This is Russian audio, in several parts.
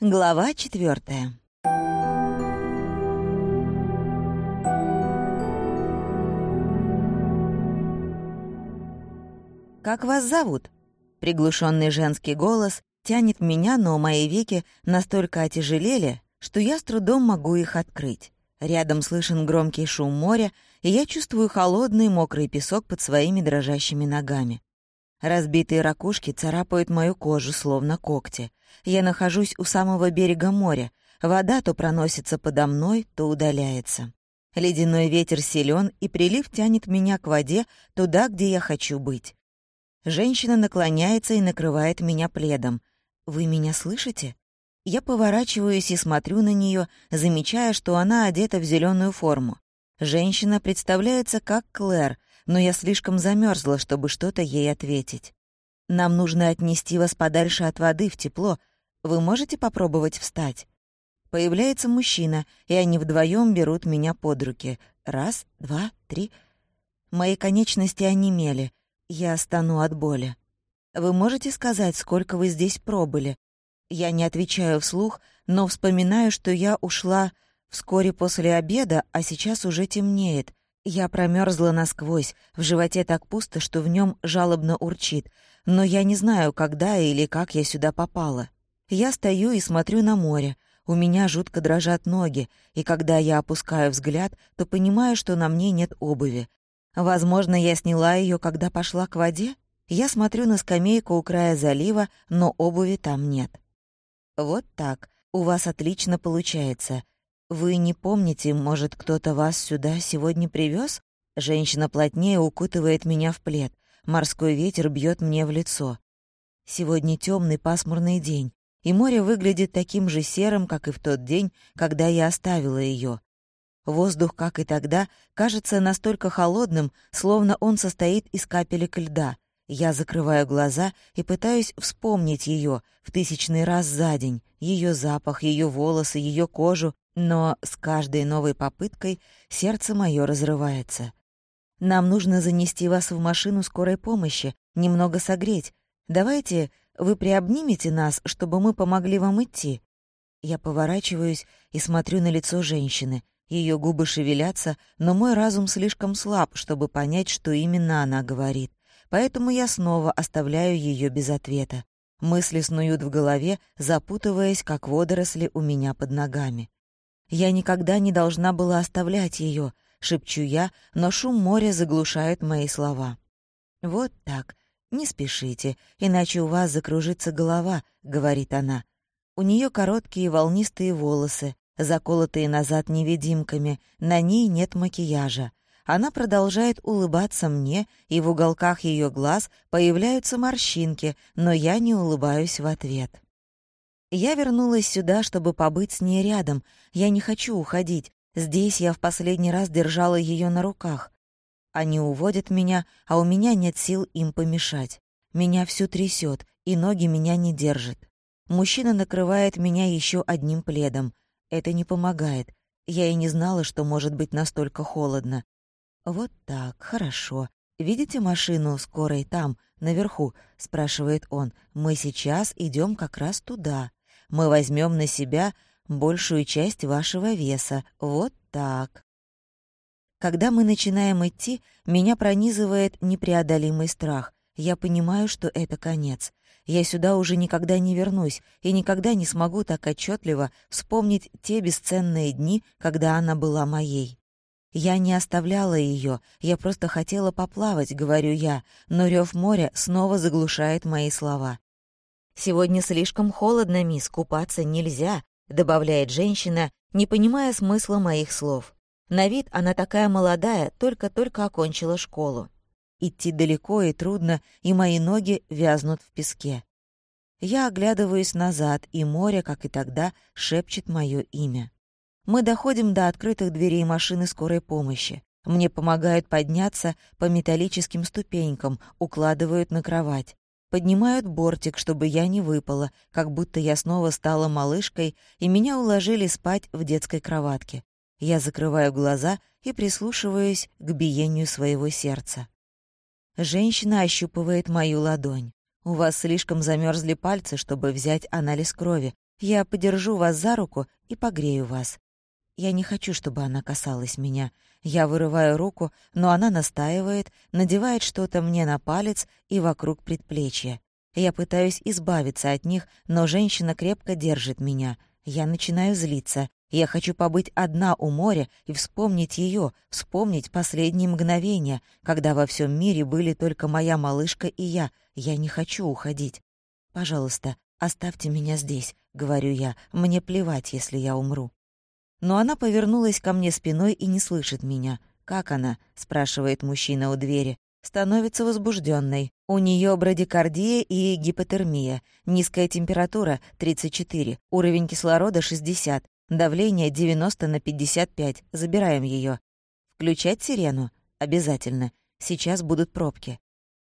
Глава четвертая. «Как вас зовут?» Приглушенный женский голос тянет меня, но мои веки настолько отяжелели, что я с трудом могу их открыть. Рядом слышен громкий шум моря, и я чувствую холодный мокрый песок под своими дрожащими ногами. Разбитые ракушки царапают мою кожу, словно когти. Я нахожусь у самого берега моря. Вода то проносится подо мной, то удаляется. Ледяной ветер силен, и прилив тянет меня к воде туда, где я хочу быть. Женщина наклоняется и накрывает меня пледом. «Вы меня слышите?» Я поворачиваюсь и смотрю на нее, замечая, что она одета в зеленую форму. Женщина представляется как Клэр, но я слишком замерзла, чтобы что-то ей ответить. «Нам нужно отнести вас подальше от воды, в тепло. Вы можете попробовать встать?» Появляется мужчина, и они вдвоем берут меня под руки. Раз, два, три. Мои конечности онемели. Я стану от боли. «Вы можете сказать, сколько вы здесь пробыли?» Я не отвечаю вслух, но вспоминаю, что я ушла вскоре после обеда, а сейчас уже темнеет. Я промерзла насквозь, в животе так пусто, что в нем жалобно урчит, но я не знаю, когда или как я сюда попала. Я стою и смотрю на море. У меня жутко дрожат ноги, и когда я опускаю взгляд, то понимаю, что на мне нет обуви. Возможно, я сняла ее, когда пошла к воде? Я смотрю на скамейку у края залива, но обуви там нет. Вот так. У вас отлично получается. «Вы не помните, может, кто-то вас сюда сегодня привез? Женщина плотнее укутывает меня в плед. Морской ветер бьет мне в лицо. Сегодня темный пасмурный день, и море выглядит таким же серым, как и в тот день, когда я оставила ее. Воздух, как и тогда, кажется настолько холодным, словно он состоит из капелек льда. Я закрываю глаза и пытаюсь вспомнить ее в тысячный раз за день, ее запах, ее волосы, ее кожу, но с каждой новой попыткой сердце мое разрывается. Нам нужно занести вас в машину скорой помощи, немного согреть. Давайте вы приобнимете нас, чтобы мы помогли вам идти. Я поворачиваюсь и смотрю на лицо женщины. Ее губы шевелятся, но мой разум слишком слаб, чтобы понять, что именно она говорит. Поэтому я снова оставляю ее без ответа. Мысли снуют в голове, запутываясь, как водоросли у меня под ногами. Я никогда не должна была оставлять ее, шепчу я, но шум моря заглушает мои слова. Вот так. Не спешите, иначе у вас закружится голова, говорит она. У нее короткие волнистые волосы, заколотые назад невидимками, на ней нет макияжа. Она продолжает улыбаться мне, и в уголках ее глаз появляются морщинки, но я не улыбаюсь в ответ. Я вернулась сюда, чтобы побыть с ней рядом. Я не хочу уходить. Здесь я в последний раз держала ее на руках. Они уводят меня, а у меня нет сил им помешать. Меня всю трясет, и ноги меня не держат. Мужчина накрывает меня еще одним пледом. Это не помогает. Я и не знала, что может быть настолько холодно. Вот так, хорошо. Видите машину скорой там, наверху? спрашивает он. Мы сейчас идем как раз туда мы возьмем на себя большую часть вашего веса. Вот так. Когда мы начинаем идти, меня пронизывает непреодолимый страх. Я понимаю, что это конец. Я сюда уже никогда не вернусь и никогда не смогу так отчетливо вспомнить те бесценные дни, когда она была моей. Я не оставляла ее, я просто хотела поплавать, говорю я, но рев моря снова заглушает мои слова. «Сегодня слишком холодно, мисс, купаться нельзя», — добавляет женщина, не понимая смысла моих слов. На вид она такая молодая, только-только окончила школу. Идти далеко и трудно, и мои ноги вязнут в песке. Я оглядываюсь назад, и море, как и тогда, шепчет мое имя. Мы доходим до открытых дверей машины скорой помощи. Мне помогают подняться по металлическим ступенькам, укладывают на кровать. Поднимают бортик, чтобы я не выпала, как будто я снова стала малышкой, и меня уложили спать в детской кроватке. Я закрываю глаза и прислушиваюсь к биению своего сердца. Женщина ощупывает мою ладонь. «У вас слишком замерзли пальцы, чтобы взять анализ крови. Я подержу вас за руку и погрею вас. Я не хочу, чтобы она касалась меня. Я вырываю руку, но она настаивает, надевает что-то мне на палец и вокруг предплечья. Я пытаюсь избавиться от них, но женщина крепко держит меня. Я начинаю злиться. Я хочу побыть одна у моря и вспомнить ее, вспомнить последние мгновения, когда во всем мире были только моя малышка и я. Я не хочу уходить. Пожалуйста, оставьте меня здесь, говорю я. Мне плевать, если я умру. Но она повернулась ко мне спиной и не слышит меня. «Как она?» — спрашивает мужчина у двери. Становится возбужденной. У нее брадикардия и гипотермия. Низкая температура — 34. Уровень кислорода — 60. Давление 90 на 55. Забираем ее. Включать сирену? Обязательно. Сейчас будут пробки.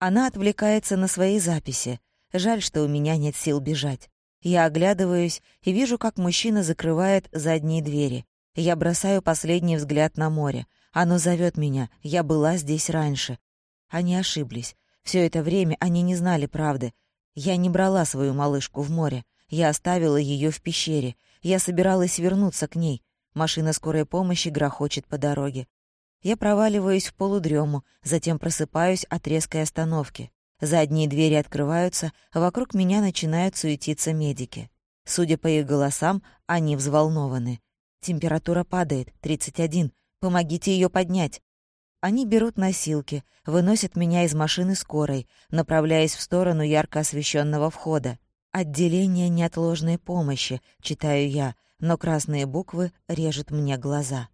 Она отвлекается на свои записи. Жаль, что у меня нет сил бежать. Я оглядываюсь и вижу, как мужчина закрывает задние двери. Я бросаю последний взгляд на море. Оно зовет меня. Я была здесь раньше. Они ошиблись. Все это время они не знали правды. Я не брала свою малышку в море. Я оставила ее в пещере. Я собиралась вернуться к ней. Машина скорой помощи грохочет по дороге. Я проваливаюсь в полудрему, затем просыпаюсь от резкой остановки. Задние двери открываются, вокруг меня начинают суетиться медики. Судя по их голосам, они взволнованы. Температура падает, 31. Помогите ее поднять. Они берут носилки, выносят меня из машины скорой, направляясь в сторону ярко освещенного входа. «Отделение неотложной помощи», — читаю я, но красные буквы режут мне глаза.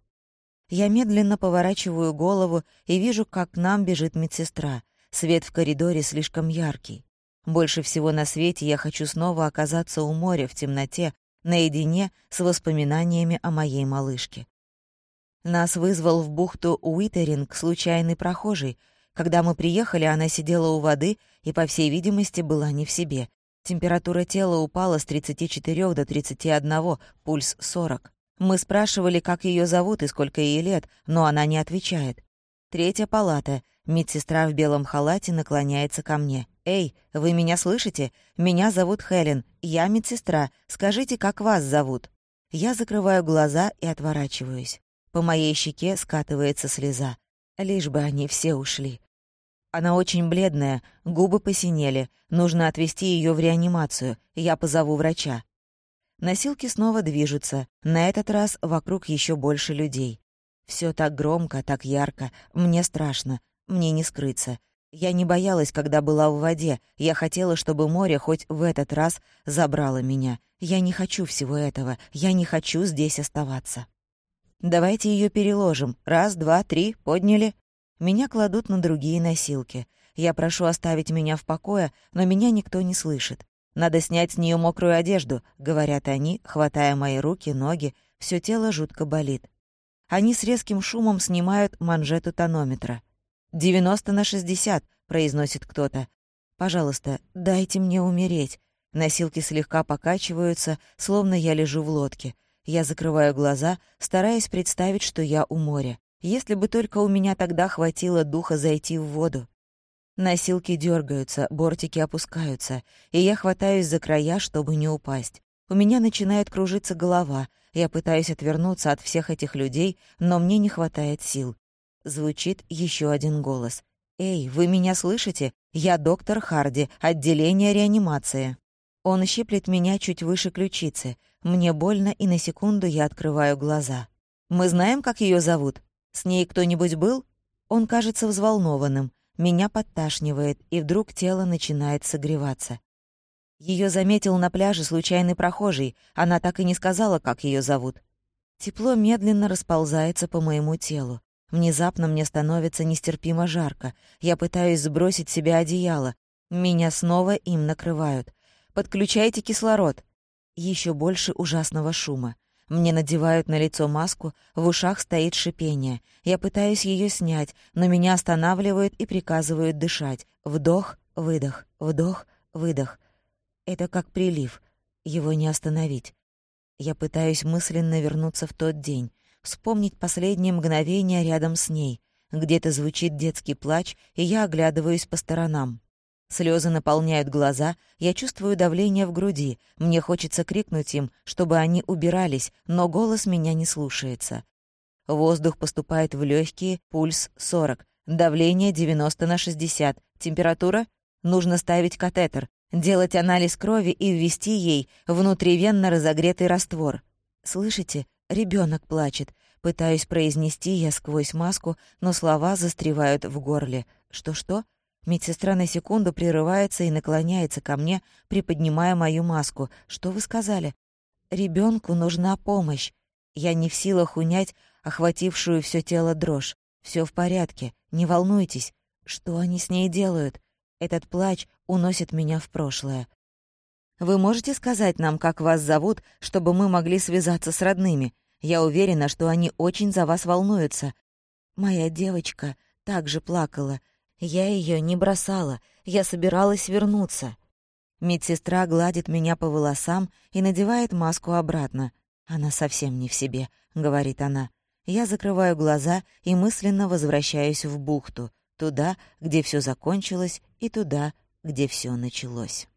Я медленно поворачиваю голову и вижу, как к нам бежит медсестра — Свет в коридоре слишком яркий. Больше всего на свете я хочу снова оказаться у моря в темноте, наедине с воспоминаниями о моей малышке. Нас вызвал в бухту Уитеринг случайный прохожий. Когда мы приехали, она сидела у воды и, по всей видимости, была не в себе. Температура тела упала с 34 до 31, пульс 40. Мы спрашивали, как ее зовут и сколько ей лет, но она не отвечает. Третья палата — Медсестра в белом халате наклоняется ко мне. «Эй, вы меня слышите? Меня зовут Хелен. Я медсестра. Скажите, как вас зовут?» Я закрываю глаза и отворачиваюсь. По моей щеке скатывается слеза. Лишь бы они все ушли. Она очень бледная, губы посинели. Нужно отвезти ее в реанимацию. Я позову врача. Носилки снова движутся. На этот раз вокруг еще больше людей. Все так громко, так ярко. Мне страшно. Мне не скрыться. Я не боялась, когда была в воде. Я хотела, чтобы море хоть в этот раз забрало меня. Я не хочу всего этого. Я не хочу здесь оставаться. Давайте ее переложим. Раз, два, три, подняли. Меня кладут на другие носилки. Я прошу оставить меня в покое, но меня никто не слышит. Надо снять с нее мокрую одежду, говорят они, хватая мои руки, ноги. Все тело жутко болит. Они с резким шумом снимают манжету тонометра. «Девяносто на шестьдесят», — произносит кто-то. «Пожалуйста, дайте мне умереть». Носилки слегка покачиваются, словно я лежу в лодке. Я закрываю глаза, стараясь представить, что я у моря. Если бы только у меня тогда хватило духа зайти в воду. Носилки дергаются, бортики опускаются, и я хватаюсь за края, чтобы не упасть. У меня начинает кружиться голова. Я пытаюсь отвернуться от всех этих людей, но мне не хватает сил. Звучит еще один голос. «Эй, вы меня слышите? Я доктор Харди, отделение реанимации». Он щиплет меня чуть выше ключицы. Мне больно, и на секунду я открываю глаза. «Мы знаем, как ее зовут? С ней кто-нибудь был?» Он кажется взволнованным. Меня подташнивает, и вдруг тело начинает согреваться. Ее заметил на пляже случайный прохожий. Она так и не сказала, как ее зовут. Тепло медленно расползается по моему телу. Внезапно мне становится нестерпимо жарко. Я пытаюсь сбросить себе одеяло. Меня снова им накрывают. «Подключайте кислород!» Еще больше ужасного шума. Мне надевают на лицо маску, в ушах стоит шипение. Я пытаюсь ее снять, но меня останавливают и приказывают дышать. Вдох, выдох, вдох, выдох. Это как прилив. Его не остановить. Я пытаюсь мысленно вернуться в тот день вспомнить последние мгновения рядом с ней. Где-то звучит детский плач, и я оглядываюсь по сторонам. Слезы наполняют глаза, я чувствую давление в груди. Мне хочется крикнуть им, чтобы они убирались, но голос меня не слушается. Воздух поступает в легкие, пульс 40, давление 90 на 60, температура? Нужно ставить катетер, делать анализ крови и ввести ей внутривенно разогретый раствор. Слышите? Ребенок плачет. Пытаюсь произнести я сквозь маску, но слова застревают в горле. Что-что? Медсестра на секунду прерывается и наклоняется ко мне, приподнимая мою маску. «Что вы сказали?» Ребенку нужна помощь. Я не в силах унять охватившую все тело дрожь. Все в порядке, не волнуйтесь. Что они с ней делают? Этот плач уносит меня в прошлое. Вы можете сказать нам, как вас зовут, чтобы мы могли связаться с родными? Я уверена, что они очень за вас волнуются. Моя девочка также плакала. Я ее не бросала, я собиралась вернуться. Медсестра гладит меня по волосам и надевает маску обратно. «Она совсем не в себе», — говорит она. Я закрываю глаза и мысленно возвращаюсь в бухту, туда, где все закончилось, и туда, где все началось.